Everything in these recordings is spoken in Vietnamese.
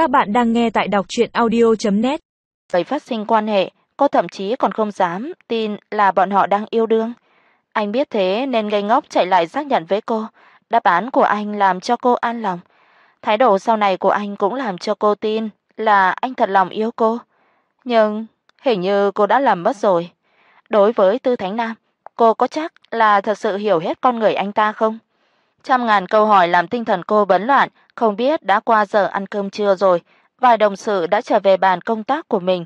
Các bạn đang nghe tại đọc audio net Vậy phát sinh quan hệ, cô thậm chí còn không dám tin là bọn họ đang yêu đương. Anh biết thế nên ngây ngốc chạy lại xác nhận với cô, đáp án của anh làm cho cô an lòng. Thái độ sau này của anh cũng làm cho cô tin là anh thật lòng yêu cô. Nhưng hình như cô đã lầm mất rồi. Đối với Tư Thánh Nam, cô có chắc là thật sự hiểu hết con người anh ta không? Trăm ngàn câu hỏi làm tinh thần cô bấn loạn, không biết đã qua giờ ăn cơm trưa rồi, vài đồng sự đã trở về bàn công tác của mình.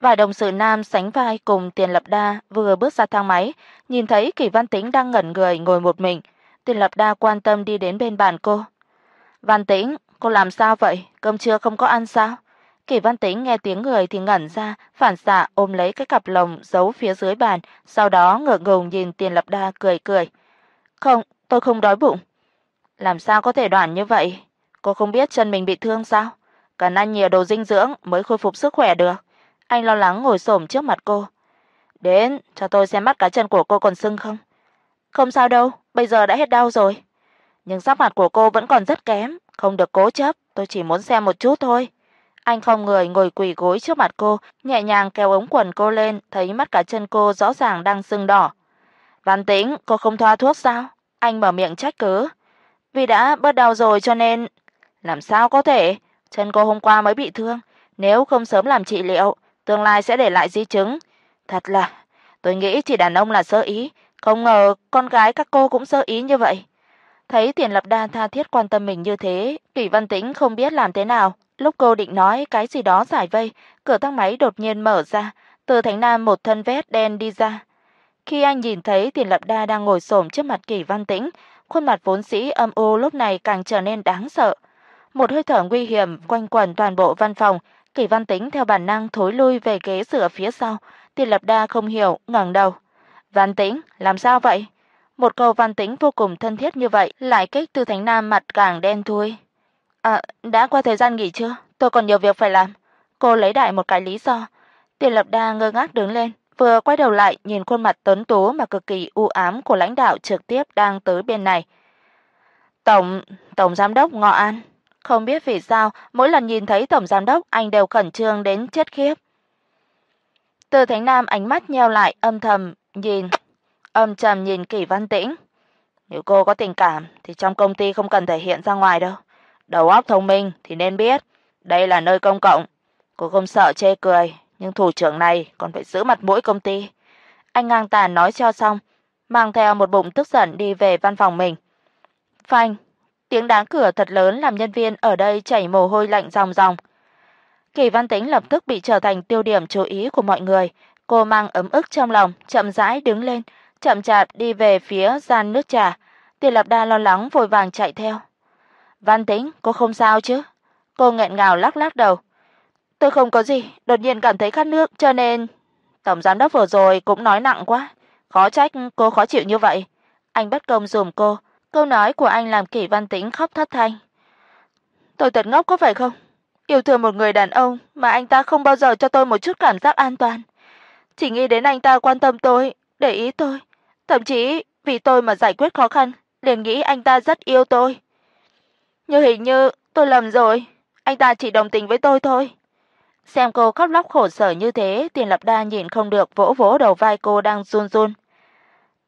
Vài đồng sự nam sánh vai cùng Tiền Lập Đa vừa bước ra thang máy, nhìn thấy Kỷ Văn Tĩnh đang ngẩn người ngồi một mình. Tiền Lập Đa quan tâm đi đến bên bàn cô. "Văn Tĩnh, cô làm sao vậy? Cơm trưa không có ăn sao?" Kỷ Văn Tĩnh nghe tiếng người thì ngẩn ra, phản xạ ôm lấy cái cặp lồng giấu phía dưới bàn, sau đó ngượng ngùng nhìn Tiền Lập Đa cười cười. "Không, tôi không đói bụng." "Làm sao có thể đoản như vậy? Cô không biết chân mình bị thương sao? Cần ăn nhiều đồ dinh dưỡng mới khôi phục sức khỏe được." Anh lo lắng ngồi xổm trước mặt cô. "Đến, cho tôi xem mắt cá chân của cô còn sưng không?" "Không sao đâu, bây giờ đã hết đau rồi." "Nhưng sắc mặt của cô vẫn còn rất kém, không được cố chấp, tôi chỉ muốn xem một chút thôi." Anh không người ngồi quỳ gối trước mặt cô, nhẹ nhàng kéo ống quần cô lên, thấy mắt cá chân cô rõ ràng đang sưng đỏ. "Văn Tĩnh, cô không thoa thuốc sao?" Anh mở miệng trách cứ. "Vì đã bớt đau rồi cho nên..." "Làm sao có thể? Chân cô hôm qua mới bị thương, nếu không sớm làm trị liệu, tương lai sẽ để lại di chứng. Thật là, tôi nghĩ chỉ đàn ông là sơ ý, không ngờ con gái các cô cũng sơ ý như vậy." Thấy Tiền Lập Đa tha thiết quan tâm mình như thế, Kỷ Văn Tĩnh không biết làm thế nào, Lúc cô định nói cái gì đó giải vây, cửa thang máy đột nhiên mở ra, từ Thánh Nam một thân vest đen đi ra. Khi anh nhìn thấy Tiền Lập Đa đang ngồi xổm trước mặt Kỷ Văn Tĩnh, khuôn mặt vốn dĩ âm u lúc này càng trở nên đáng sợ. Một hơi thở nguy hiểm quanh quẩn toàn bộ văn phòng, Kỷ Văn Tĩnh theo bản năng thối lui về ghế dựa phía sau, Tiền Lập Đa không hiểu, ngẩng đầu. "Văn Tĩnh, làm sao vậy?" Một câu Văn Tĩnh vô cùng thân thiết như vậy, lại kích Từ Thánh Nam mặt càng đen thui. "À, đã qua thời gian nghỉ chưa? Tôi còn nhiều việc phải làm." Cô lấy đại một cái lý do. Tiền Lập Đa ngơ ngác đứng lên, vừa quay đầu lại nhìn khuôn mặt tuấn tú mà cực kỳ u ám của lãnh đạo trực tiếp đang tới bên này. "Tổng, tổng giám đốc Ngọ An." Không biết vì sao, mỗi lần nhìn thấy tổng giám đốc anh đều khẩn trương đến chết khiếp. Từ Thánh Nam ánh mắt nheo lại âm thầm nhìn, âm trầm nhìn Kỷ Văn Tĩnh. Nếu cô có tình cảm thì trong công ty không cần thể hiện ra ngoài đâu đầu óc thông minh thì nên biết, đây là nơi công cộng, cô không sợ chê cười, nhưng thủ trưởng này còn phải giữ mặt mũi công ty." Anh ngang tàn nói cho xong, mang theo một bụng tức giận đi về văn phòng mình. Phanh, tiếng đáng cửa thật lớn làm nhân viên ở đây chảy mồ hôi lạnh ròng ròng. Kỳ Văn Tĩnh lập tức bị trở thành tiêu điểm chú ý của mọi người, cô mang ấm ức trong lòng, chậm rãi đứng lên, chậm chạp đi về phía gian nước trà. Tiền Lập Đa lo lắng vội vàng chạy theo. "Văn Tĩnh, cô không sao chứ?" Cô nghẹn ngào lắc lắc đầu. "Tôi không có gì, đột nhiên cảm thấy khát nước cho nên tổng giám đốc vừa rồi cũng nói nặng quá, khó trách cô khó chịu như vậy." Anh bất công dùm cô, câu nói của anh làm Kỷ Văn Tĩnh khóc thất thanh. "Tôi thật ngốc có phải không? Yêu thương một người đàn ông mà anh ta không bao giờ cho tôi một chút cảm giác an toàn, chỉ nghĩ đến anh ta quan tâm tôi, để ý tôi, thậm chí vì tôi mà giải quyết khó khăn, liền nghĩ anh ta rất yêu tôi." như hình như tôi lầm rồi, anh ta chỉ đồng tình với tôi thôi." Xem cô khóc lóc khổ sở như thế, Tiền Lập Đa nhìn không được vỗ vỗ đầu vai cô đang run run.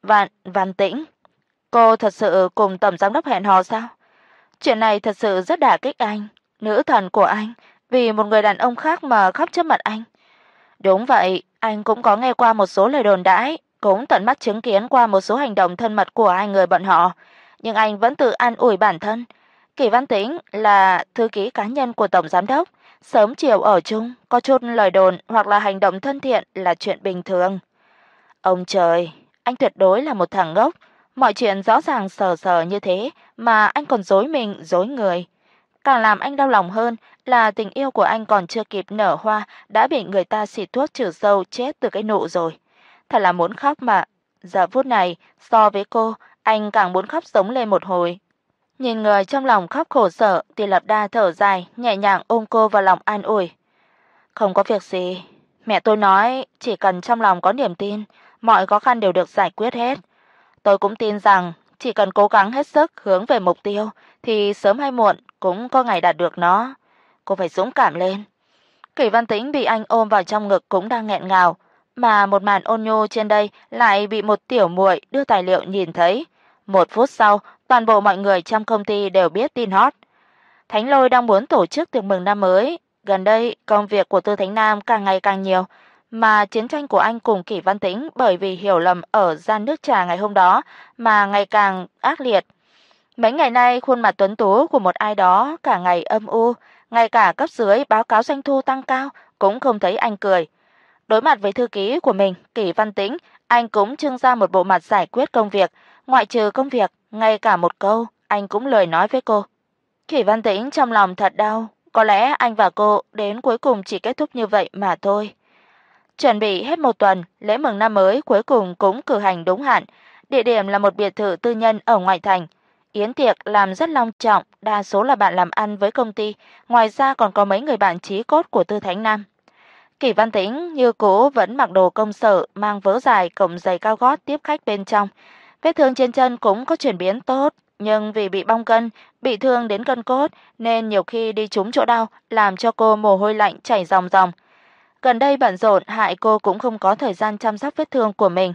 "Văn, Văn Tĩnh, cô thật sự cùng tổng giám đốc hẹn hò sao? Chuyện này thật sự rất đả kích anh, nữ thần của anh, vì một người đàn ông khác mà khóc trước mặt anh." Đúng vậy, anh cũng có nghe qua một số lời đồn đãi, cũng tận mắt chứng kiến qua một số hành động thân mật của hai người bọn họ, nhưng anh vẫn tự an ủi bản thân, Kỳ Văn Tĩnh là thư ký cá nhân của tổng giám đốc, sớm chiều ở chung, có chút lời đồn hoặc là hành động thân thiện là chuyện bình thường. Ông trời, anh tuyệt đối là một thằng ngốc, mọi chuyện rõ ràng sờ sờ như thế mà anh còn dối mình, dối người. Càng làm anh đau lòng hơn là tình yêu của anh còn chưa kịp nở hoa đã bị người ta xịt thuốc trừ sâu chết từ cái nụ rồi. Thật là muốn khóc mà. Giờ phút này, so với cô, anh càng muốn khóc sống lên một hồi, Nhìn người trong lòng khóc khổ sở, Tiêu Lập Đa thở dài, nhẹ nhàng ôm cô vào lòng an ủi. "Không có việc gì, mẹ tôi nói chỉ cần trong lòng có niềm tin, mọi khó khăn đều được giải quyết hết. Tôi cũng tin rằng chỉ cần cố gắng hết sức hướng về mục tiêu thì sớm hay muộn cũng có ngày đạt được nó. cô phải dũng cảm lên." Kỷ Văn Tĩnh bị anh ôm vào trong ngực cũng đang nghẹn ngào, mà một màn ôn nhu trên đây lại bị một tiểu muội đưa tài liệu nhìn thấy. Một phút sau, toàn bộ mọi người trong công ty đều biết tin hot. Thánh Lôi đang muốn tổ chức tiệc mừng năm mới, gần đây công việc của Tư Thánh Nam càng ngày càng nhiều, mà chiến tranh của anh cùng Kỷ Văn Tĩnh bởi vì hiểu lầm ở gian nước trà ngày hôm đó mà ngày càng ác liệt. Mấy ngày nay khuôn mặt tuấn tú của một ai đó cả ngày âm u, ngay cả cấp dưới báo cáo doanh thu tăng cao cũng không thấy anh cười. Đối mặt với thư ký của mình, Kỷ Văn Tĩnh, anh cũng trưng ra một bộ mặt giải quyết công việc, ngoại trừ công việc, ngay cả một câu anh cũng lời nói với cô. Kỷ Văn Tĩnh trong lòng thật đau, có lẽ anh và cô đến cuối cùng chỉ kết thúc như vậy mà thôi. Chuẩn bị hết một tuần, lễ mừng năm mới cuối cùng cũng cử hành đúng hạn, địa điểm là một biệt thự tư nhân ở ngoại thành. Yến tiệc làm rất long trọng, đa số là bạn làm ăn với công ty, ngoài ra còn có mấy người bạn chí cốt của Tư Thánh Nam. Kỷ Văn Tĩnh như cũ vẫn mặc đồ công sở, mang vớ dài cộng giày cao gót tiếp khách bên trong. Vết thương trên chân cũng có chuyển biến tốt, nhưng vì bị bong gân, bị thương đến gân cốt nên nhiều khi đi trúng chỗ đau, làm cho cô mồ hôi lạnh chảy ròng ròng. Gần đây bận rộn hại cô cũng không có thời gian chăm sóc vết thương của mình.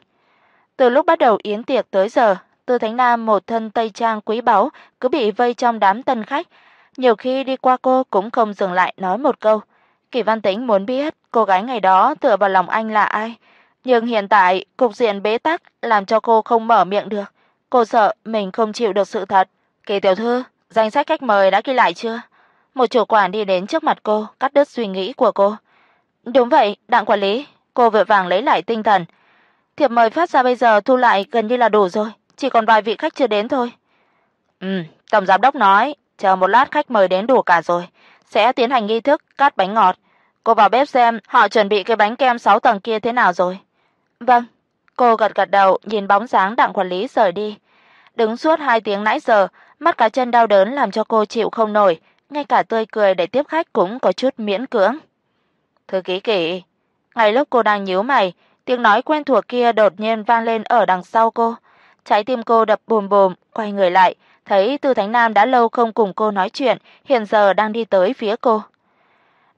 Từ lúc bắt đầu yến tiệc tới giờ, Tư Thánh Nam một thân tây trang quý báu cứ bị vây trong đám tân khách, nhiều khi đi qua cô cũng không dừng lại nói một câu. Kỳ Văn Tĩnh muốn biết cô gái ngày đó tựa vào lòng anh là ai, nhưng hiện tại cục diện bế tắc làm cho cô không mở miệng được. Cô sợ mình không chịu được sự thật. "Kỳ tiểu thư, danh sách khách mời đã ghi lại chưa?" Một chủ quản đi đến trước mặt cô, cắt đứt suy nghĩ của cô. "Đúng vậy, Đặng quản lý." Cô vội vàng lấy lại tinh thần. "Thiệp mời phát ra bây giờ thu lại gần như là đủ rồi, chỉ còn vài vị khách chưa đến thôi." "Ừm, tổng giám đốc nói, chờ một lát khách mời đến đủ cả rồi, sẽ tiến hành nghi thức cắt bánh ngọt. Cô vào bếp xem họ chuẩn bị cái bánh kem 6 tầng kia thế nào rồi." "Vâng." Cô gật gật đầu, nhìn bóng dáng Đặng quản lý rời đi. Đứng suốt 2 tiếng nãy giờ, mắt cá chân đau đớn làm cho cô chịu không nổi, ngay cả tươi cười để tiếp khách cũng có chút miễn cưỡng. "Thư ký Kỷ." Ngay lúc cô đang nhíu mày, tiếng nói quen thuộc kia đột nhiên vang lên ở đằng sau cô. Trái tim cô đập bùm bùm, quay người lại, thấy Tư Thánh Nam đã lâu không cùng cô nói chuyện, hiện giờ đang đi tới phía cô.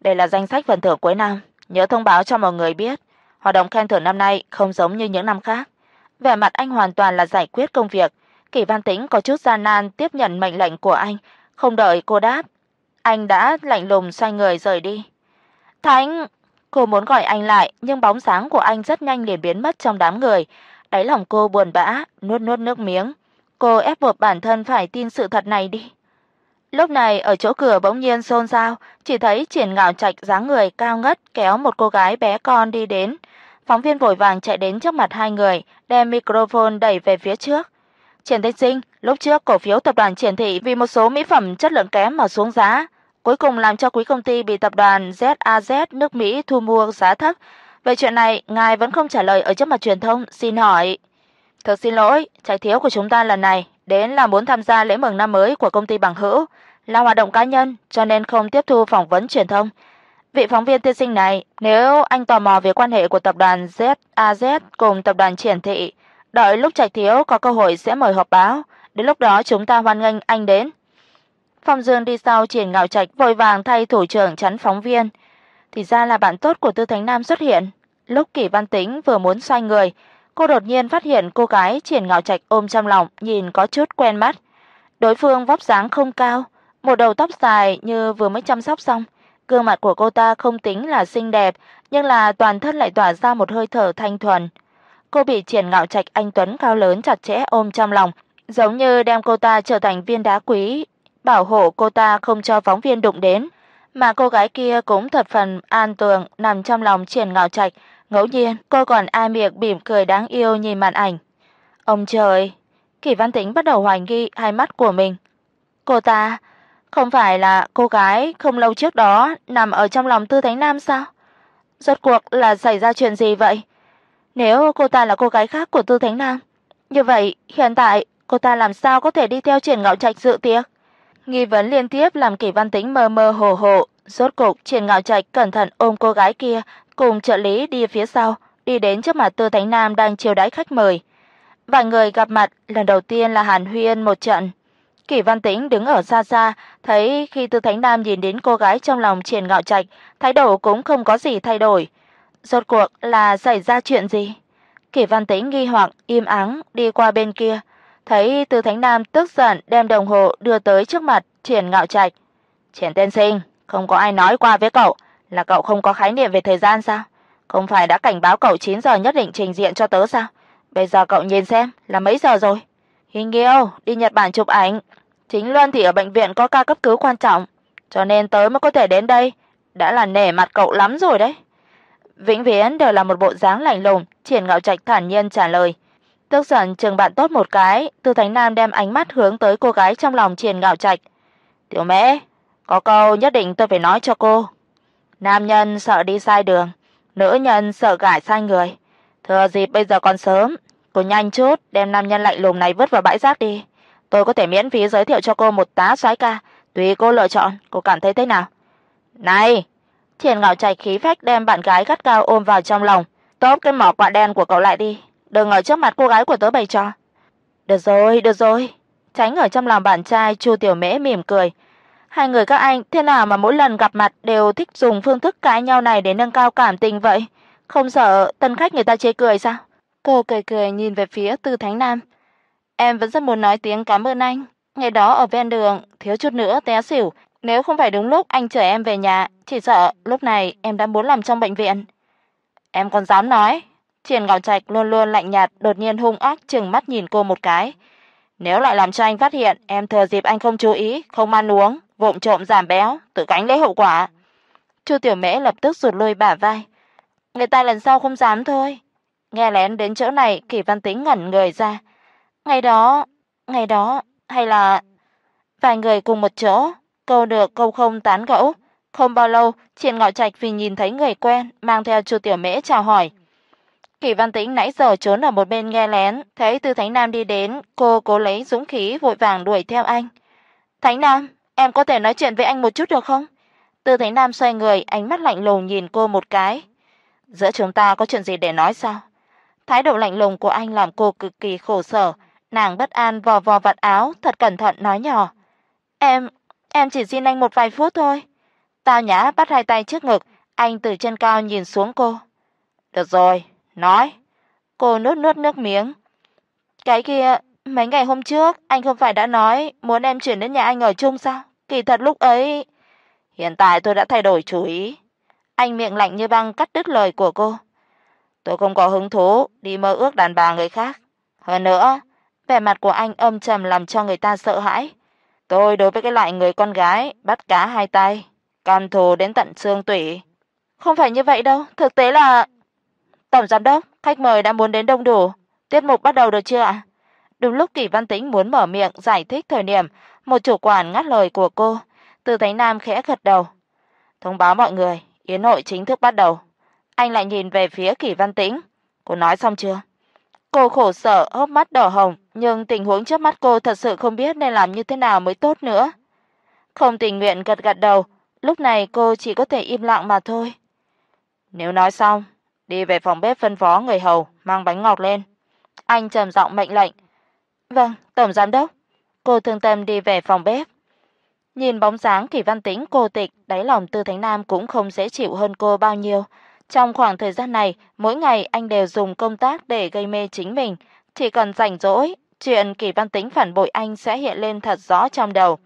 "Đây là danh sách phần thưởng cuối năm, nhớ thông báo cho mọi người biết, Hoạt động khen thưởng năm nay không giống như những năm khác. Vẻ mặt anh hoàn toàn là giải quyết công việc. Kỷ Văn Tĩnh có chút gian nan tiếp nhận mệnh lệnh của anh, không đợi cô đáp, anh đã lạnh lùng xoay người rời đi. "Thánh!" Cô muốn gọi anh lại, nhưng bóng dáng của anh rất nhanh liền biến mất trong đám người. Đáy lòng cô buồn bã, nuốt nuốt nước miếng. Cô ép buộc bản thân phải tin sự thật này đi. Lúc này ở chỗ cửa bỗng nhiên xôn xao, chỉ thấy Triển Ngạo Trạch dáng người cao ngất kéo một cô gái bé con đi đến. Phóng viên vội vàng chạy đến trước mặt hai người, đem microphone đẩy về phía trước. Triển Thanh Sinh, lúc trước cổ phiếu tập đoàn Triển Thị vì một số mỹ phẩm chất lượng kém mà xuống giá, cuối cùng làm cho quý công ty bị tập đoàn ZAZ nước Mỹ thu mua giá thấp. Về chuyện này, ngài vẫn không trả lời ở trước mặt truyền thông, xin hỏi. Thật xin lỗi, trái thiếu của chúng ta lần này đến là muốn tham gia lễ mừng năm mới của công ty Bằng Hữu, là hoạt động cá nhân cho nên không tiếp thu phỏng vấn truyền thông. Vị phóng viên tiên sinh này, nếu anh tò mò về quan hệ của tập đoàn ZAZ cùng tập đoàn Triển Thị, đợi lúc Trạch Thiếu có cơ hội sẽ mời họp báo, đến lúc đó chúng ta hoan nghênh anh đến. Phong Dương đi sau Triển Ngạo Trạch vội vàng thay thủ trưởng chắn phóng viên. Thì ra là bạn tốt của Tư Thánh Nam xuất hiện. Lúc Kỷ Văn Tĩnh vừa muốn xoay người, cô đột nhiên phát hiện cô gái Triển Ngạo Trạch ôm trong lòng, nhìn có chút quen mắt. Đối phương vóc dáng không cao, một đầu tóc dài như vừa mới chăm sóc xong, gương mặt của cô ta không tính là xinh đẹp, nhưng là toàn thân lại tỏa ra một hơi thở thanh thuần. Cô bị Triển Ngạo Trạch anh tuấn cao lớn chặt chẽ ôm trong lòng, giống như đem cô ta trở thành viên đá quý, bảo hộ cô ta không cho phóng viên đụng đến, mà cô gái kia cũng thật phần an tường nằm trong lòng Triển Ngạo Trạch, ngẫu nhiên cô còn ai miệng mỉm cười đáng yêu nhìn màn ảnh. Ông trời, kỳ Văn Tĩnh bắt đầu hoài nghi hai mắt của mình. Cô ta không phải là cô gái không lâu trước đó nằm ở trong lòng Tư Thánh Nam sao? Rốt cuộc là xảy ra chuyện gì vậy? Nếu cô ta là cô gái khác của Tư Thánh Nam, như vậy hiện tại cô ta làm sao có thể đi theo Triển Ngạo Trạch dự tiệc? Nghi vấn liên tiếp làm Kỷ Văn Tĩnh mơ mơ hồ hồ, rốt cục Triển Ngạo Trạch cẩn thận ôm cô gái kia, cùng trợ lý đi phía sau, đi đến trước mặt Tư Thánh Nam đang chiêu đãi khách mời. Vài người gặp mặt lần đầu tiên là Hàn Huyên một trận. Kỷ Văn Tĩnh đứng ở xa xa, thấy khi Tư Thánh Nam nhìn đến cô gái trong lòng Triển Ngạo Trạch, thái độ cũng không có gì thay đổi. Rốt cuộc là xảy ra chuyện gì? Kỷ Văn Tĩnh nghi hoặc im ắng đi qua bên kia, thấy từ Thánh Nam tức giận đem đồng hồ đưa tới trước mặt Triển Ngạo Trạch. "Triển tiên sinh, không có ai nói qua với cậu là cậu không có khái niệm về thời gian sao? Không phải đã cảnh báo cậu 9 giờ nhất định trình diện cho tớ sao? Bây giờ cậu nhìn xem, là mấy giờ rồi?" "Hình Nghiêu, đi Nhật Bản chụp ảnh." Chính Luân thì ở bệnh viện có ca cấp cứu quan trọng, cho nên tớ mới có thể đến đây, đã là nể mặt cậu lắm rồi đấy. Vĩnh viễn đều là một bộ dáng lạnh lùng, Triển Ngạo Trạch thản nhiên trả lời. Tức giận chừng bạn tốt một cái, Tư Thánh Nam đem ánh mắt hướng tới cô gái trong lòng Triền Ngạo Trạch. "Tiểu Mễ, có câu nhất định tôi phải nói cho cô. Nam nhân sợ đi sai đường, nữ nhân sợ gả sai người. Thừa dịp bây giờ còn sớm, cô nhanh chút đem nam nhân lạnh lùng này vứt vào bãi rác đi. Tôi có thể miễn phí giới thiệu cho cô một tá soái ca, tùy cô lựa chọn, cô cảm thấy thế nào?" "Này!" Triển Ngạo Trạch khí phách đem bạn gái gắt cao ôm vào trong lòng, "Tóm cái mỏ quạ đen của cậu lại đi, đừng ở trước mặt cô gái của tớ bày trò." "Được rồi, được rồi." Tránh ở trong lòng bạn trai Chu Tiểu Mễ mỉm cười. Hai người các anh thế nào mà mỗi lần gặp mặt đều thích dùng phương thức cãi nhau này để nâng cao cảm tình vậy? Không sợ tân khách người ta chê cười sao? Cô cười cười nhìn về phía Tư Thánh Nam. Em vẫn rất muốn nói tiếng cảm ơn anh, ngày đó ở ven đường thiếu chút nữa té xỉu, nếu không phải đúng lúc anh chở em về nhà, chỉ sợ lúc này em đã muốn làm trong bệnh viện. Em còn dám nói? Triển Ngạo Trạch luôn luôn lạnh nhạt, đột nhiên hung ác trừng mắt nhìn cô một cái. Nếu lại làm cho anh phát hiện, em thừa dịp anh không chú ý, không ăn uống, vụng trộm giảm béo, tự gánh lấy hậu quả. Chu Tiểu Mễ lập tức rụt lui bả vai. Người ta lần sau không dám thôi. Nghe lén đến chỗ này, Kỳ Văn Tĩnh ngẩn người ra. Ngày đó, ngày đó hay là vài người cùng một chỗ, câu được câu không tán gẫu. Không bao lâu, Triển Ngạo Trạch vì nhìn thấy người quen, mang theo Chu Tiểu Mễ chào hỏi. Kỳ Văn Tĩnh nãy giờ trốn ở một bên nghe lén, thấy Tư Thánh Nam đi đến, cô cố lấy dũng khí vội vàng đuổi theo anh. "Thánh Nam, em có thể nói chuyện với anh một chút được không?" Tư Thánh Nam xoay người, ánh mắt lạnh lùng nhìn cô một cái. "Giữa chúng ta có chuyện gì để nói sao?" Thái độ lạnh lùng của anh làm cô cực kỳ khổ sở, nàng bất an vò vò vạt áo, thật cẩn thận nói nhỏ: "Em, em chỉ xin anh một vài phút thôi." Tao Nhã bắt hai tay trước ngực, anh từ trên cao nhìn xuống cô. "Được rồi, nói." Cô nuốt nuốt nước miếng. "Cái kia, mấy ngày hôm trước anh không phải đã nói muốn em chuyển đến nhà anh ở chung sao? Kỳ thật lúc ấy hiện tại tôi đã thay đổi chủ ý." Anh miệng lạnh như băng cắt đứt lời của cô. "Tôi không có hứng thú đi mơ ước đàn bà người khác. Hơn nữa, vẻ mặt của anh âm trầm làm cho người ta sợ hãi. Tôi đối với cái loại người con gái bắt cá hai tay, cam thù đến tận xương tủy. Không phải như vậy đâu, thực tế là Tổng giám đốc, khách mời đã muốn đến đông đủ, tiết mục bắt đầu được chưa ạ? Đúng lúc Kỷ Văn Tĩnh muốn mở miệng giải thích thời điểm, một chủ quản ngắt lời của cô, Từ Thánh Nam khẽ gật đầu. Thông báo mọi người, yến hội chính thức bắt đầu. Anh lại nhìn về phía Kỷ Văn Tĩnh, cô nói xong chưa? Cô khổ sở, hốc mắt đỏ hồng, nhưng tình huống trước mắt cô thật sự không biết nên làm như thế nào mới tốt nữa. Không tình nguyện gật gật đầu, lúc này cô chỉ có thể im lặng mà thôi. Nếu nói xong, đi về phòng bếp phân phó người hầu mang bánh ngọt lên. Anh trầm giọng mệnh lệnh. "Vâng, tổng giám đốc." Cô thương tâm đi về phòng bếp. Nhìn bóng dáng Kỳ Văn Tĩnh cô tịch, đáy lòng Tư Thánh Nam cũng không dễ chịu hơn cô bao nhiêu. Trong khoảng thời gian này, mỗi ngày anh đều dùng công tác để gây mê chính mình, chỉ cần rảnh rỗi, chuyện Kỳ Văn Tĩnh phản bội anh sẽ hiện lên thật rõ trong đầu.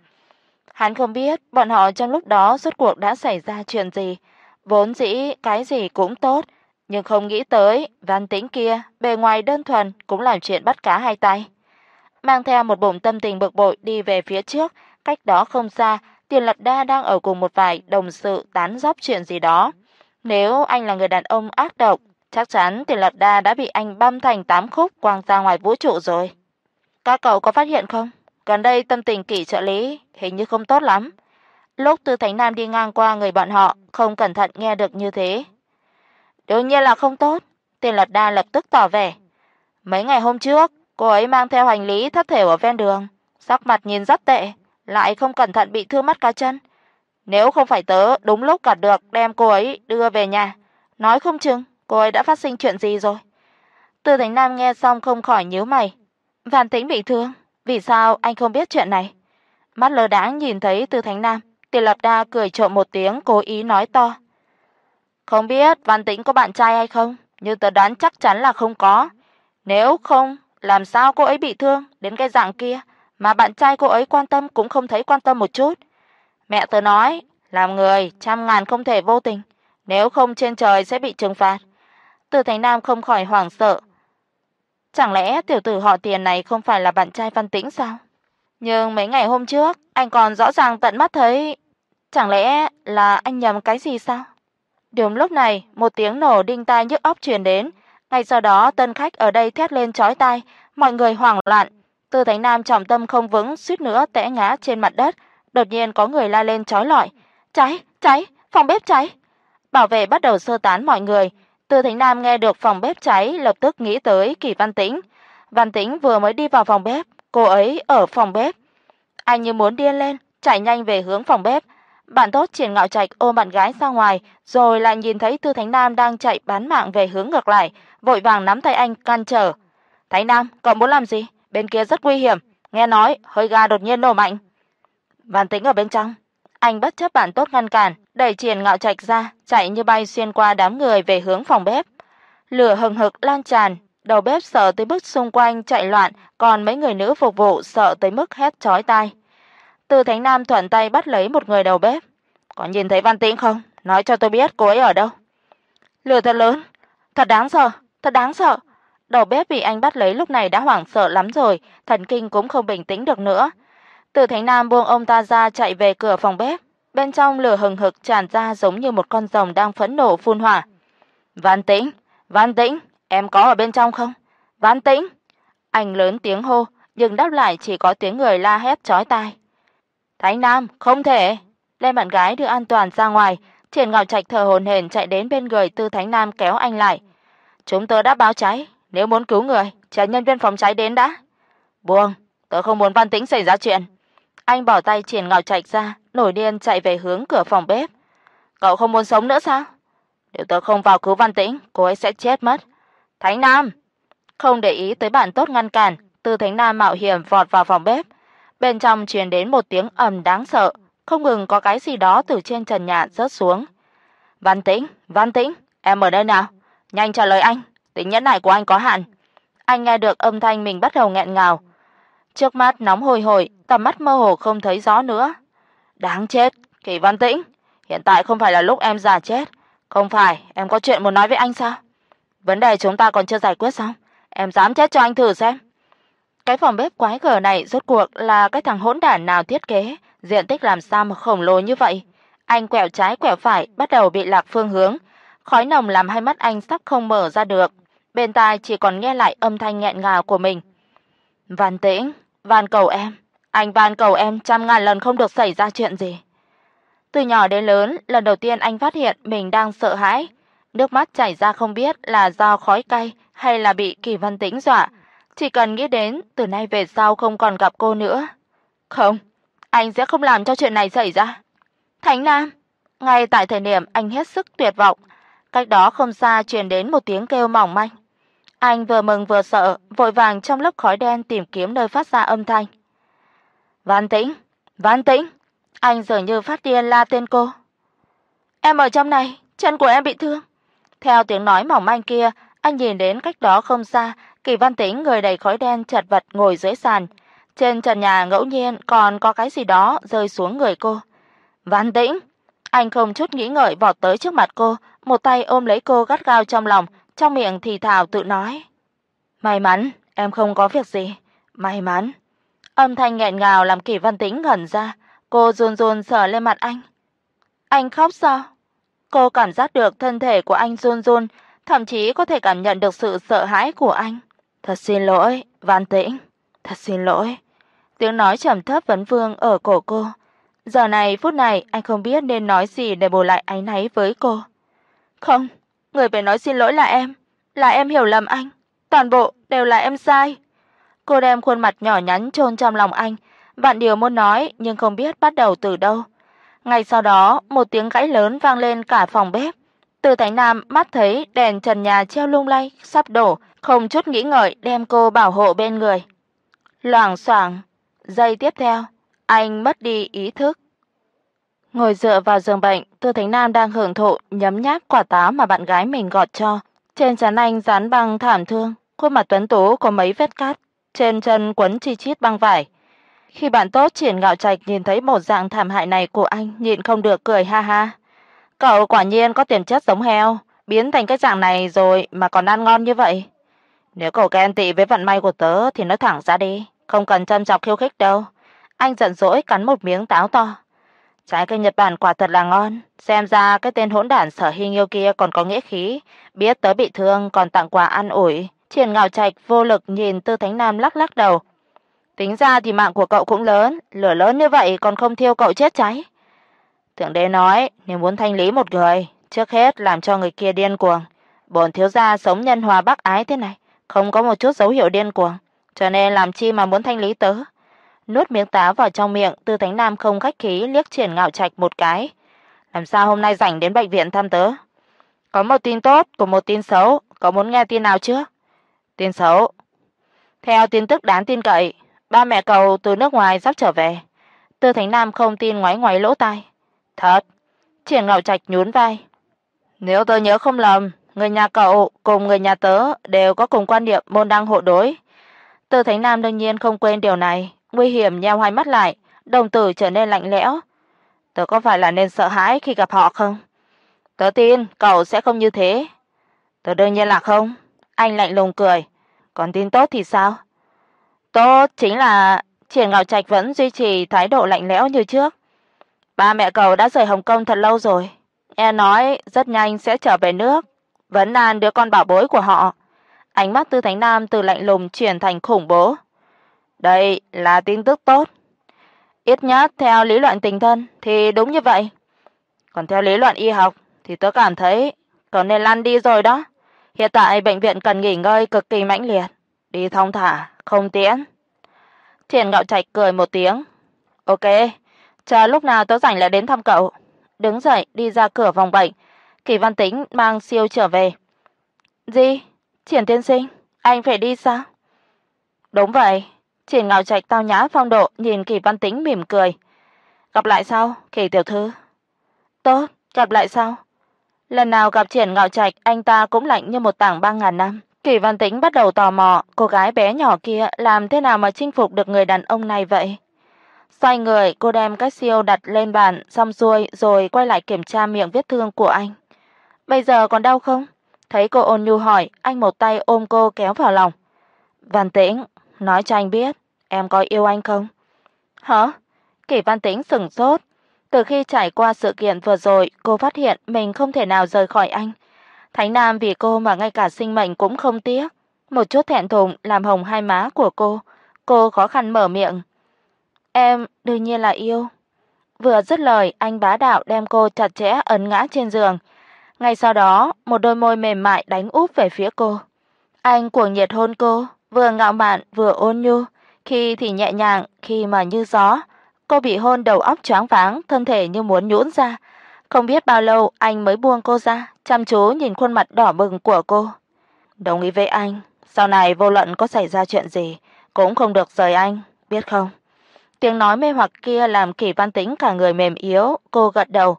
Hắn không biết bọn họ trong lúc đó rốt cuộc đã xảy ra chuyện gì, vốn dĩ cái gì cũng tốt, nhưng không nghĩ tới Văn Tĩnh kia bề ngoài đơn thuần cũng làm chuyện bắt cá hai tay. Mang theo một bụng tâm tình bực bội đi về phía trước, cách đó không xa, Tiền lật Đa đang ở cùng một vài đồng sự tán dóc chuyện gì đó. Nếu anh là người đàn ông ác độc, chắc chắn Tiền lật Đa đã bị anh băm thành tám khúc quang ra ngoài vũ trụ rồi. Các cậu có phát hiện không? Gần đây tâm tình kỷ trợ lý hình như không tốt lắm. Lúc Tư Thánh Nam đi ngang qua người bọn họ, không cẩn thận nghe được như thế. Đương nhiên là không tốt, Tiền Lập Đa lập tức tỏ vẻ. Mấy ngày hôm trước, cô ấy mang theo hành lý thất thể ở ven đường, sắc mặt nhìn rất tệ, lại không cẩn thận bị thương mắt cá chân. Nếu không phải tớ đúng lúc gặp được đem cô ấy đưa về nhà, nói không chừng cô ấy đã phát sinh chuyện gì rồi. Từ Thành Nam nghe xong không khỏi nhíu mày. Vạn Tĩnh bị thương, vì sao anh không biết chuyện này? mắt lơ đãng nhìn thấy Từ Thánh Nam, Tiền Lập Đa cười trộm một tiếng cố ý nói to: "Không biết Văn Tĩnh có bạn trai hay không, nhưng tớ đoán chắc chắn là không có. Nếu không, làm sao cô ấy bị thương đến cái dạng kia, mà bạn trai cô ấy quan tâm cũng không thấy quan tâm một chút. Mẹ tớ nói, làm người trăm ngàn không thể vô tình, nếu không trên trời sẽ bị trừng phạt." Từ Thành Nam không khỏi hoảng sợ. Chẳng lẽ tiểu tử họ Tiền này không phải là bạn trai Văn Tĩnh sao? Nhưng mấy ngày hôm trước, anh còn rõ ràng tận mắt thấy, chẳng lẽ là anh nhầm cái gì sao? Đúng lúc này, một tiếng nổ đinh tai nhức óc truyền đến, ngay sau đó tân khách ở đây thét lên chói tai, mọi người hoảng loạn. Tư Thánh Nam trọng tâm không vững, suýt nữa té ngã trên mặt đất, đột nhiên có người la lên chói lọi, "Cháy, cháy, phòng bếp cháy!" Bảo vệ bắt đầu sơ tán mọi người. Tư Thánh Nam nghe được phòng bếp cháy, lập tức nghĩ tới Kỳ Văn Tĩnh. Văn Tĩnh vừa mới đi vào phòng bếp, cô ấy ở phòng bếp. Anh như muốn điên lên, chạy nhanh về hướng phòng bếp. Bạn tốt Triển Ngạo Trạch ôm bạn gái ra ngoài, rồi lại nhìn thấy Tư Thánh Nam đang chạy bán mạng về hướng ngược lại, vội vàng nắm tay anh ngăn trở. "Thánh Nam, cậu muốn làm gì? Bên kia rất nguy hiểm, nghe nói hơi ga đột nhiên nổ mạnh." Văn Tĩnh ở bên trong. Anh bất chấp bạn tốt ngăn cản, đẩy Triển Ngạo Trạch ra, chạy như bay xuyên qua đám người về hướng phòng bếp. Lửa hừng hực lan tràn, đầu bếp sợ tới mức xung quanh chạy loạn, còn mấy người nữ phục vụ sợ tới mức hét chói tai. Từ Thánh Nam thuận tay bắt lấy một người đầu bếp. "Có nhìn thấy Văn Tĩnh không? Nói cho tôi biết cô ấy ở đâu." Lửa thật lớn, thật đáng sợ, thật đáng sợ. Đầu bếp bị anh bắt lấy lúc này đã hoảng sợ lắm rồi, thần kinh cũng không bình tĩnh được nữa. Từ Thánh Nam buông ông ta ra chạy về cửa phòng bếp, bên trong lửa hừng hực tràn ra giống như một con rồng đang phẫn nộ phun hỏa. "Văn Tĩnh, Văn Tĩnh, em có ở bên trong không? Văn Tĩnh!" Anh lớn tiếng hô, nhưng đáp lại chỉ có tiếng người la hét chói tai. "Thánh Nam, không thể!" Lê bạn gái đưa an toàn ra ngoài, Triển Ngạo Trạch thở hổn hển chạy đến bên người Tư Thánh Nam kéo anh lại. "Chúng tớ đã báo cháy, nếu muốn cứu người, chờ nhân viên phòng cháy đến đã." "Buông, tớ không muốn Văn Tĩnh xảy ra chuyện." Anh bỏ tay Triển Ngạo Trạch ra, nổi điên chạy về hướng cửa phòng bếp. "Cậu không muốn sống nữa sao? Nếu tớ không vào cứu Văn Tĩnh, cô ấy sẽ chết mất." "Thánh Nam!" Không để ý tới bạn tốt ngăn cản, Tư Thánh Nam mạo hiểm vọt vào phòng bếp. Bên trong truyền đến một tiếng ầm đáng sợ, không ngừng có cái gì đó từ trên trần nhà rớt xuống. "Văn Tĩnh, Văn Tĩnh, em ở đây nào? Nhanh trả lời anh, tính nhẫn nại của anh có hạn." Anh nghe được âm thanh mình bắt đầu nghẹn ngào. Trước mắt nóng hồi hổi, tầm mắt mơ hồ không thấy rõ nữa. Đáng chết, Kỳ Văn Tĩnh, hiện tại không phải là lúc em già chết, không phải em có chuyện muốn nói với anh sao? Vấn đề chúng ta còn chưa giải quyết xong, em dám chết cho anh thử xem. Cái phòng bếp quái gở này rốt cuộc là cái thằng hỗn đản nào thiết kế, diện tích làm sao mà khổng lồ như vậy? Anh quẹo trái quẹo phải, bắt đầu bị lạc phương hướng, khói nồng làm hai mắt anh sắp không mở ra được, bên tai chỉ còn nghe lại âm thanh nghẹn ngào của mình. van Tĩnh, van cầu em, anh van cầu em trăm ngàn lần không được xảy ra chuyện gì." Từ nhỏ đến lớn, lần đầu tiên anh phát hiện mình đang sợ hãi, nước mắt chảy ra không biết là do khói cay hay là bị Kỳ Văn Tĩnh dọa, chỉ cần nghĩ đến từ nay về sau không còn gặp cô nữa. Không, anh sẽ không làm cho chuyện này xảy ra. Thánh Nam, ngay tại thời điểm anh hết sức tuyệt vọng, cách đó không xa truyền đến một tiếng kêu mỏng manh. Anh vừa mừng vừa sợ, vội vàng trong lớp khói đen tìm kiếm nơi phát ra âm thanh. "Văn Tĩnh, Văn Tĩnh!" Anh dường như phát điên la tên cô. "Em ở trong này, chân của em bị thương." Theo tiếng nói mỏng manh kia, anh nhìn đến cách đó không xa, Kỳ Văn Tĩnh người đầy khói đen chật vật ngồi dưới sàn, trên trần nhà ngẫu nhiên còn có cái gì đó rơi xuống người cô. "Văn Tĩnh!" Anh không chút nghĩ ngợi vọt tới trước mặt cô, một tay ôm lấy cô gắt gao trong lòng, trong miệng thì thào tự nói: "May mắn, em không có việc gì, may mắn." Âm thanh nghẹn ngào làm Kỳ Văn Tĩnh ngẩn ra, cô run run sờ lên mặt anh. "Anh khóc sao?" Cô cảm giác được thân thể của anh run run, thậm chí có thể cảm nhận được sự sợ hãi của anh. "Thật xin lỗi, Văn Tĩnh, thật xin lỗi." Tiếng nói trầm thấp vấn vương ở cổ cô. Giờ này phút này anh không biết nên nói gì để bù lại áy náy với cô. "Không, người phải nói xin lỗi là em, là em hiểu lầm anh, toàn bộ đều là em sai." Cô đem khuôn mặt nhỏ nhắn chôn trong lòng anh, vạn điều muốn nói nhưng không biết bắt đầu từ đâu. Ngay sau đó, một tiếng gãy lớn vang lên cả phòng bếp. Từ Thánh Nam mắt thấy đèn trần nhà treo lung lay sắp đổ, không chút nghĩ ngợi đem cô bảo hộ bên người. Loảng xoảng, giây tiếp theo, anh mất đi ý thức. Ngồi dựa vào giường bệnh, Tư Thánh Nam đang hưởng thụ nhấm nháp quả táo mà bạn gái mình gọt cho. Trên trán anh dán băng thảm thương, khuôn mặt tuấn tú có mấy vết cắt, trên chân quấn chi chít băng vải. Khi bạn tốt Triển Ngạo Trạch nhìn thấy một dạng thảm hại này của anh, nhịn không được cười ha ha. Cậu quả nhiên có tiềm chất giống heo, biến thành cái dạng này rồi mà còn ăn ngon như vậy. Nếu cậu ghen tị với vận may của tớ thì nói thẳng ra đi, không cần châm chọc khiêu khích đâu. Anh giận dỗi cắn một miếng táo to. Trái cây Nhật Bản quả thật là ngon, xem ra cái tên hỗn đản Sở Hy Nghiêu kia còn có nghĩa khí, biết tớ bị thương còn tặng quà ăn ủi. Triển Ngạo Trạch vô lực nhìn Tư Thánh Nam lắc lắc đầu. Tính ra thì mạng của cậu cũng lớn, lửa lớn như vậy còn không thiêu cậu chết cháy. Thượng đế nói, nếu muốn thanh lý một người, trước hết làm cho người kia điên cuồng. Bổn thiếu gia sống nhân hòa bác ái thế này, không có một chút dấu hiệu điên cuồng, cho nên làm chi mà muốn thanh lý tớ. Nuốt miếng táo vào trong miệng, Tư Thánh Nam không khách khí liếc Triển Ngạo Trạch một cái. Làm sao hôm nay rảnh đến bệnh viện thăm tớ? Có một tin tốt có một tin xấu, có muốn nghe tin nào chưa Tin xấu. Theo tin tức đáng tin cậy, ba mẹ cậu từ nước ngoài sắp trở về. Tư Thánh Nam không tin ngoáy ngoáy lỗ tai. Thật? Triển Ngạo Trạch nhún vai. Nếu tớ nhớ không lầm, người nhà cậu cùng người nhà tớ đều có cùng quan niệm môn đăng hộ đối. Từ Thánh Nam đương nhiên không quên điều này, nguy hiểm nheo hai mắt lại, đồng tử trở nên lạnh lẽo. Tớ có phải là nên sợ hãi khi gặp họ không? Tớ tin cậu sẽ không như thế. Tớ đương nhiên là không. Anh lạnh lùng cười. Còn tin tốt thì sao? Tốt chính là Triển Ngạo Trạch vẫn duy trì thái độ lạnh lẽo như trước. Ba mẹ cậu đã rời Hồng Kông thật lâu rồi, e nói rất nhanh sẽ trở về nước, vẫn nan đứa con bảo bối của họ. Ánh mắt Tư Thánh Nam từ lạnh lùng chuyển thành khủng bố. Đây là tin tức tốt. Ít nhất theo lý luận tình thân thì đúng như vậy. Còn theo lý luận y học thì tớ cảm thấy cậu nên lăn đi rồi đó. Hiện tại bệnh viện cần nghỉ ngơi cực kỳ mãnh liệt, đi thong thả, không tiễn. Triển Ngạo Trạch cười một tiếng. "Ok, chờ lúc nào tớ rảnh lại đến thăm cậu." Đứng dậy đi ra cửa phòng bệnh, Kỳ Văn Tĩnh mang siêu trở về. "Gì? Triển tiên sinh, anh phải đi sao?" "Đúng vậy." Triển Ngạo Trạch tao nhã phong độ nhìn Kỳ Văn Tĩnh mỉm cười. "Gặp lại sau, Kỳ tiểu thư." "Tốt, gặp lại sau." Lần nào gặp Triển Ngạo Trạch, anh ta cũng lạnh như một tảng băng ngàn năm. Kỳ Văn Tĩnh bắt đầu tò mò, cô gái bé nhỏ kia làm thế nào mà chinh phục được người đàn ông này vậy? Xoay người, cô đem cái siêu đặt lên bàn xong xuôi rồi quay lại kiểm tra miệng vết thương của anh. "Bây giờ còn đau không?" Thấy cô ôn nhu hỏi, anh một tay ôm cô kéo vào lòng. "Văn Tĩnh, nói cho anh biết, em có yêu anh không?" "Hả?" Kỳ Văn Tĩnh sững sốt. Từ khi trải qua sự kiện vừa rồi, cô phát hiện mình không thể nào rời khỏi anh. Thánh Nam vì cô mà ngay cả sinh mệnh cũng không tiếc. Một chút thẹn thùng làm hồng hai má của cô, cô khó khăn mở miệng. "Em đương nhiên là yêu." Vừa dứt lời, anh bá đạo đem cô chặt chẽ ấn ngã trên giường. Ngay sau đó, một đôi môi mềm mại đánh úp về phía cô. Anh cuồng nhiệt hôn cô, vừa ngạo mạn vừa ôn nhu, khi thì nhẹ nhàng, khi mà như gió. Cô bị hôn đầu óc choáng váng, thân thể như muốn nhũn ra. Không biết bao lâu anh mới buông cô ra, chăm chú nhìn khuôn mặt đỏ bừng của cô. Đồng ý với anh, sau này vô luận có xảy ra chuyện gì cũng không được rời anh, biết không? Tiếng nói mê hoặc kia làm Kỳ Văn Tĩnh cả người mềm yếu, cô gật đầu.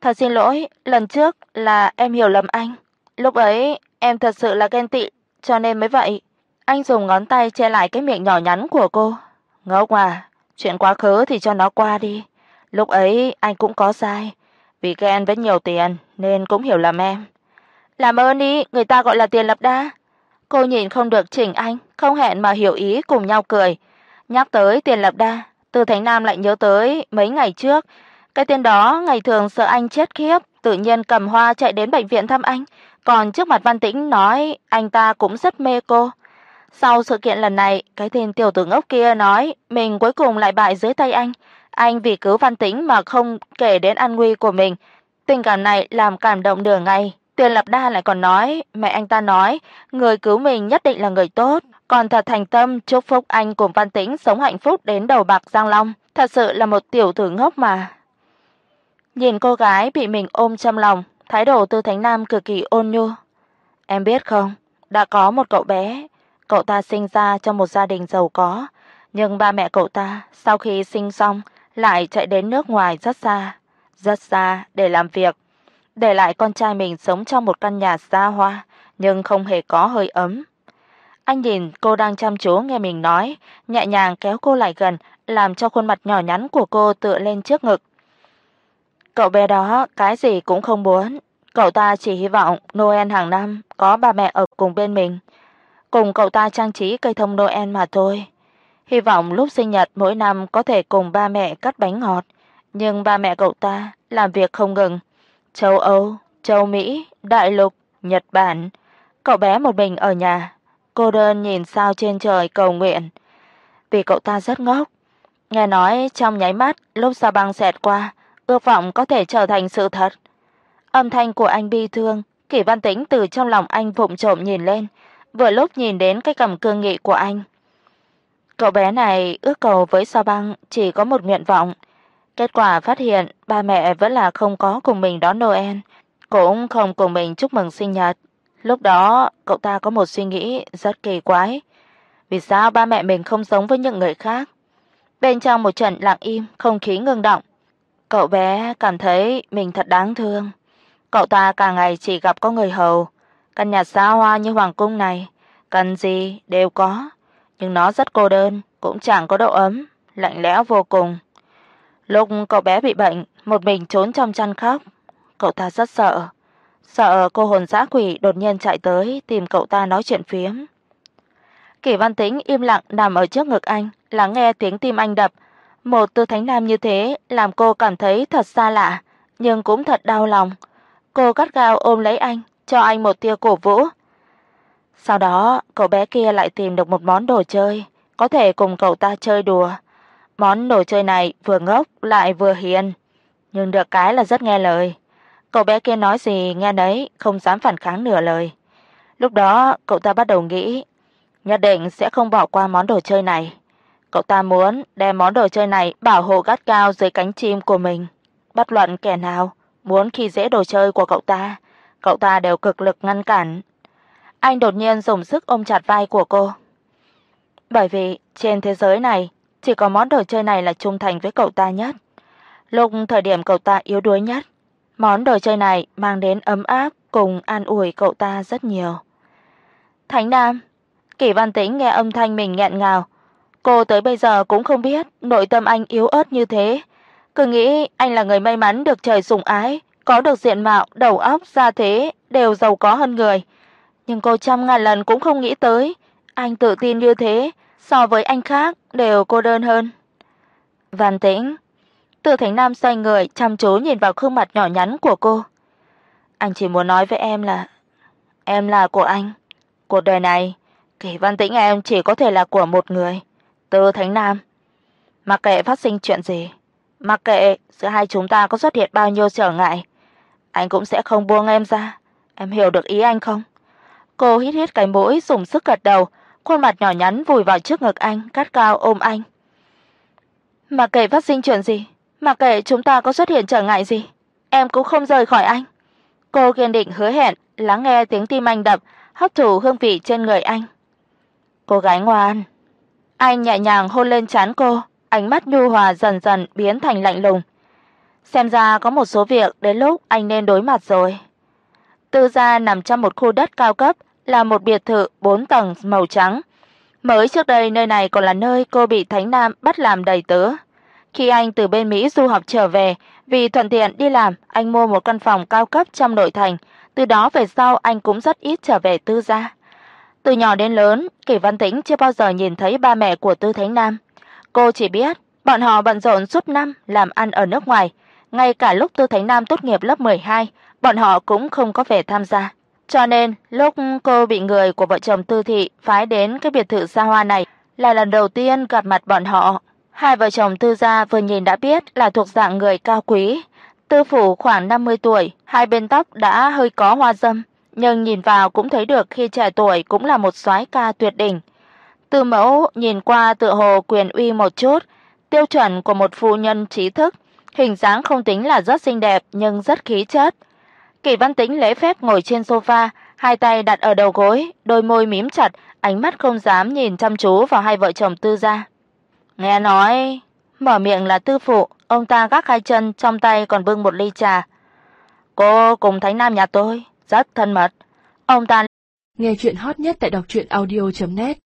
Thật xin lỗi, lần trước là em hiểu lầm anh. Lúc ấy em thật sự là ghen tị, cho nên mới vậy. Anh dùng ngón tay che lại cái miệng nhỏ nhắn của cô. Ngốc à, chuyện quá khứ thì cho nó qua đi. Lúc ấy anh cũng có sai, vì ghen với nhiều tiền nên cũng hiểu lầm em. Làm ơn đi, người ta gọi là tiền lập đa. Cô nhìn không được chỉnh anh, không hẹn mà hiểu ý cùng nhau cười. Nhắc tới tiền lập đa, Từ Thánh Nam lại nhớ tới mấy ngày trước, cái tên đó ngày thường sợ anh chết khiếp, tự nhiên cầm hoa chạy đến bệnh viện thăm anh, còn trước mặt Văn Tĩnh nói anh ta cũng rất mê cô. Sau sự kiện lần này, cái tên tiểu tử ngốc kia nói mình cuối cùng lại bại dưới tay anh, anh vì cứu Văn Tĩnh mà không kể đến an nguy của mình. Tình cảm này làm cảm động nửa ngày, Tiền Lập Đa lại còn nói, mẹ anh ta nói, người cứu mình nhất định là người tốt, còn thật thành tâm chúc phúc anh cùng Văn Tĩnh sống hạnh phúc đến đầu bạc Giang Long, thật sự là một tiểu tử ngốc mà. Nhìn cô gái bị mình ôm trong lòng, thái độ Tư Thánh Nam cực kỳ ôn nhu. Em biết không, đã có một cậu bé, cậu ta sinh ra trong một gia đình giàu có, nhưng ba mẹ cậu ta sau khi sinh xong lại chạy đến nước ngoài rất xa, rất xa để làm việc, để lại con trai mình sống trong một căn nhà xa hoa nhưng không hề có hơi ấm. Anh nhìn cô đang chăm chú nghe mình nói, nhẹ nhàng kéo cô lại gần, làm cho khuôn mặt nhỏ nhắn của cô tựa lên trước ngực. Cậu bé đó cái gì cũng không muốn, cậu ta chỉ hy vọng Noel hàng năm có ba mẹ ở cùng bên mình, cùng cậu ta trang trí cây thông Noel mà thôi. Hy vọng lúc sinh nhật mỗi năm có thể cùng ba mẹ cắt bánh ngọt, nhưng ba mẹ cậu ta làm việc không ngừng. Châu Âu, châu Mỹ, Đại Lục, Nhật Bản, cậu bé một mình ở nhà, cô đơn nhìn sao trên trời cầu nguyện. Vì cậu ta rất ngốc, nghe nói trong nháy mắt lúc sao băng xẹt qua, ước vọng có thể trở thành sự thật. Âm thanh của anh bi thương, Kỷ Văn Tĩnh từ trong lòng anh vụng trộm nhìn lên, vừa lúc nhìn đến cái cằm cương nghị của anh. Cậu bé này ước cầu với sa Băng chỉ có một nguyện vọng, kết quả phát hiện ba mẹ vẫn là không có cùng mình đón Noel, cũng không cùng mình chúc mừng sinh nhật. Lúc đó, cậu ta có một suy nghĩ rất kỳ quái, vì sao ba mẹ mình không giống với những người khác? Bên trong một trận lặng im, không khí ngưng động. Cậu bé cảm thấy mình thật đáng thương. Cậu ta cả ngày chỉ gặp có người hầu, căn nhà xa hoa như hoàng cung này, cần gì đều có, nhưng nó rất cô đơn, cũng chẳng có độ ấm, lạnh lẽo vô cùng. Lúc cậu bé bị bệnh, một mình trốn trong chăn khóc, cậu ta rất sợ, sợ cô hồn dã quỷ đột nhiên chạy tới tìm cậu ta nói chuyện phiếm. Kỷ Văn Tĩnh im lặng nằm ở trước ngực anh, lắng nghe tiếng tim anh đập. Một tư thánh nam như thế làm cô cảm thấy thật xa lạ, nhưng cũng thật đau lòng. Cô gắt gao ôm lấy anh, cho anh một tia cổ vũ. Sau đó, cậu bé kia lại tìm được một món đồ chơi, có thể cùng cậu ta chơi đùa. Món đồ chơi này vừa ngốc lại vừa hiền, nhưng được cái là rất nghe lời. Cậu bé kia nói gì nghe đấy, không dám phản kháng nửa lời. Lúc đó, cậu ta bắt đầu nghĩ, nhất định sẽ không bỏ qua món đồ chơi này. Cậu ta muốn đem món đồ chơi này bảo hộ gắt gao dưới cánh chim của mình, bất luận kẻ nào muốn khi dễ đồ chơi của cậu ta, cậu ta đều cực lực ngăn cản. Anh đột nhiên dùng sức ôm chặt vai của cô. Bởi vì trên thế giới này, chỉ có món đồ chơi này là trung thành với cậu ta nhất. Lúc thời điểm cậu ta yếu đuối nhất, món đồ chơi này mang đến ấm áp cùng an ủi cậu ta rất nhiều. Thánh Nam, Kỷ Văn Tĩnh nghe âm thanh mình nghẹn ngào, cô tới bây giờ cũng không biết nội tâm anh yếu ớt như thế, cứ nghĩ anh là người may mắn được trời sủng ái, có được diện mạo, đầu óc, gia thế đều giàu có hơn người. Nhưng cô trăm ngàn lần cũng không nghĩ tới, anh tự tin như thế, so với anh khác đều cô đơn hơn. Văn Tĩnh, từ Thánh Nam xoay người, chăm chú nhìn vào khuôn mặt nhỏ nhắn của cô. Anh chỉ muốn nói với em là em là của anh. Cuộc đời này, Kỳ Văn Tĩnh em chỉ có thể là của một người, Từ Thánh Nam. Mặc kệ phát sinh chuyện gì, mặc kệ giữa hai chúng ta có xuất hiện bao nhiêu trở ngại, anh cũng sẽ không buông em ra. Em hiểu được ý anh không? Cô hít hít cái mũi, dùng sức gật đầu, khuôn mặt nhỏ nhắn vùi vào trước ngực anh, cắt cao ôm anh. Mặc kệ phát sinh chuyện gì, mặc kệ chúng ta có xuất hiện trở ngại gì, em cũng không rời khỏi anh. Cô kiên định hứa hẹn, lắng nghe tiếng tim anh đập, hấp thụ hương vị trên người anh. Cô gái ngoan. Anh nhẹ nhàng hôn lên trán cô, ánh mắt nhu hòa dần dần biến thành lạnh lùng. Xem ra có một số việc đến lúc anh nên đối mặt rồi. Tư gia nằm trong một khu đất cao cấp, là một biệt thự 4 tầng màu trắng. Mới trước đây nơi này còn là nơi cô bị Thánh Nam bắt làm đầy tớ. Khi anh từ bên Mỹ du học trở về, vì thuận tiện đi làm, anh mua một căn phòng cao cấp trong nội thành, từ đó về sau anh cũng rất ít trở về Tư gia. Từ nhỏ đến lớn, Kỷ Văn Tĩnh chưa bao giờ nhìn thấy ba mẹ của Tư Thánh Nam. Cô chỉ biết bọn họ bận rộn suốt năm làm ăn ở nước ngoài, ngay cả lúc Tư Thánh Nam tốt nghiệp lớp 12, bọn họ cũng không có về tham gia. Cho nên, lúc cô bị người của vợ chồng Tư thị phái đến cái biệt thự xa hoa này, là lần đầu tiên gặp mặt bọn họ. Hai vợ chồng Tư gia vừa nhìn đã biết là thuộc dạng người cao quý. Tư phủ khoảng 50 tuổi, hai bên tóc đã hơi có hoa râm, nhưng nhìn vào cũng thấy được khi trẻ tuổi cũng là một soái ca tuyệt đỉnh. Tư Mẫu nhìn qua tựa hồ quyền uy một chút, tiêu chuẩn của một phu nhân trí thức, hình dáng không tính là rất xinh đẹp nhưng rất khí chất. Kỷ Văn Tĩnh lễ phép ngồi trên sofa, hai tay đặt ở đầu gối, đôi môi mím chặt, ánh mắt không dám nhìn chăm chú vào hai vợ chồng Tư gia. Nghe nói mở miệng là tư phụ, ông ta gác hai chân trong tay còn bưng một ly trà. Cô cùng Thánh Nam nhà tôi rất thân mật. Ông ta Nghe chuyện hot nhất tại đọc truyện audio net